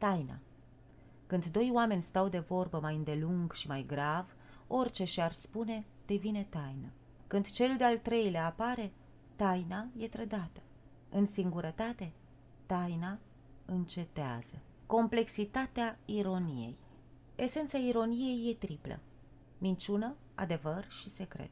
Taina Când doi oameni stau de vorbă mai îndelung și mai grav, orice și-ar spune devine taină. Când cel de-al treilea apare, taina e trădată. În singurătate, taina încetează. Complexitatea ironiei Esența ironiei e triplă. Minciună, adevăr și secret.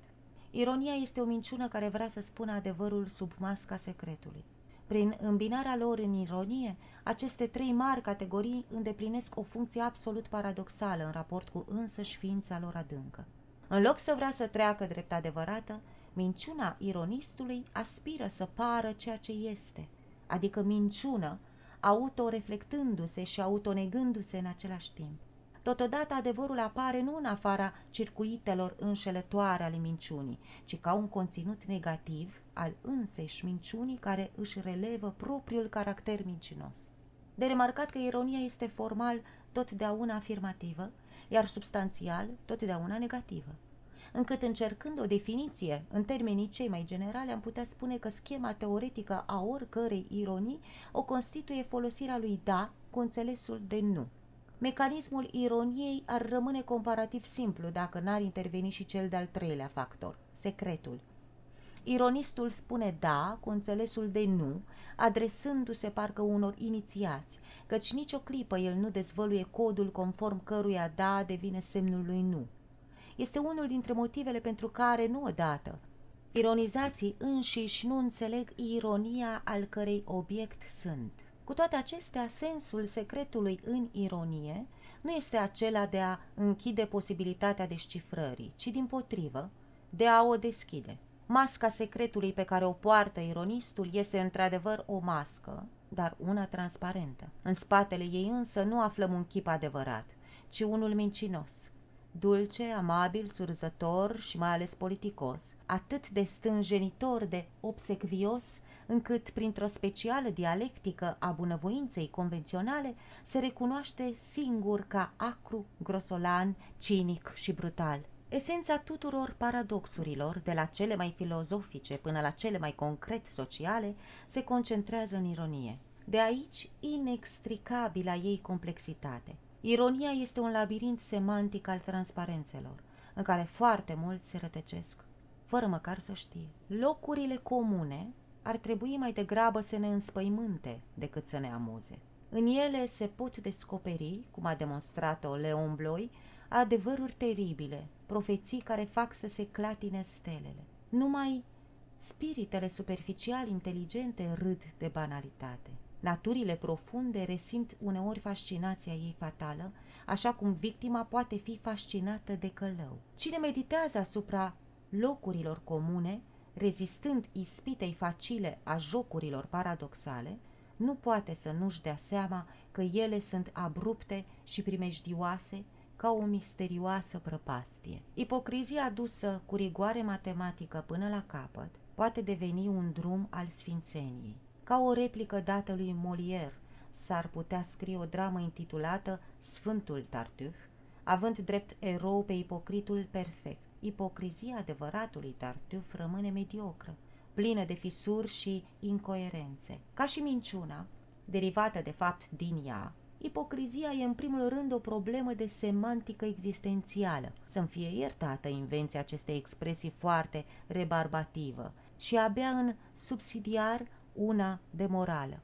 Ironia este o minciună care vrea să spună adevărul sub masca secretului. Prin îmbinarea lor în ironie, aceste trei mari categorii îndeplinesc o funcție absolut paradoxală în raport cu însăși ființa lor adâncă. În loc să vrea să treacă drept adevărată, minciuna ironistului aspiră să pară ceea ce este, adică minciună, autoreflectându-se și autonegându-se în același timp. Totodată adevărul apare nu în afara circuitelor înșelătoare ale minciunii, ci ca un conținut negativ al înseși minciunii care își relevă propriul caracter mincinos. De remarcat că ironia este formal totdeauna afirmativă, iar substanțial totdeauna negativă încât încercând o definiție în termenii cei mai generale am putea spune că schema teoretică a oricărei ironii o constituie folosirea lui da cu înțelesul de nu. Mecanismul ironiei ar rămâne comparativ simplu dacă n-ar interveni și cel de-al treilea factor, secretul. Ironistul spune da cu înțelesul de nu, adresându-se parcă unor inițiați, căci nicio clipă el nu dezvăluie codul conform căruia da devine semnul lui nu. Este unul dintre motivele pentru care, nu odată, ironizații înșiși nu înțeleg ironia al cărei obiect sunt. Cu toate acestea, sensul secretului în ironie nu este acela de a închide posibilitatea descifrării, ci din potrivă, de a o deschide. Masca secretului pe care o poartă ironistul este într-adevăr o mască, dar una transparentă. În spatele ei însă nu aflăm un chip adevărat, ci unul mincinos, dulce, amabil, surzător și mai ales politicos, atât de stânjenitor de obsecvios, încât, printr-o specială dialectică a bunăvoinței convenționale, se recunoaște singur ca acru, grosolan, cinic și brutal. Esența tuturor paradoxurilor, de la cele mai filozofice până la cele mai concret sociale, se concentrează în ironie. De aici inextricabila ei complexitate. Ironia este un labirint semantic al transparențelor, în care foarte mulți se rătăcesc, fără măcar să știe. Locurile comune ar trebui mai degrabă să ne înspăimânte decât să ne amuze. În ele se pot descoperi, cum a demonstrat-o Leon Bloy, adevăruri teribile, profeții care fac să se clatine stelele. Numai spiritele superficial inteligente râd de banalitate. Naturile profunde resimt uneori fascinația ei fatală, așa cum victima poate fi fascinată de călău. Cine meditează asupra locurilor comune, rezistând ispitei facile a jocurilor paradoxale, nu poate să nu-și dea seama că ele sunt abrupte și primejdioase ca o misterioasă prăpastie. Ipocrizia adusă cu rigoare matematică până la capăt poate deveni un drum al sfințeniei. Ca o replică dată lui Molière, s-ar putea scrie o dramă intitulată Sfântul Tartuf, având drept erou pe ipocritul perfect. Ipocrizia adevăratului Tartuf rămâne mediocră, plină de fisuri și incoerențe. Ca și minciuna, derivată de fapt din ea, Ipocrizia e în primul rând o problemă de semantică existențială. Să-mi fie iertată invenția acestei expresii foarte rebarbativă și abia în subsidiar una de morală.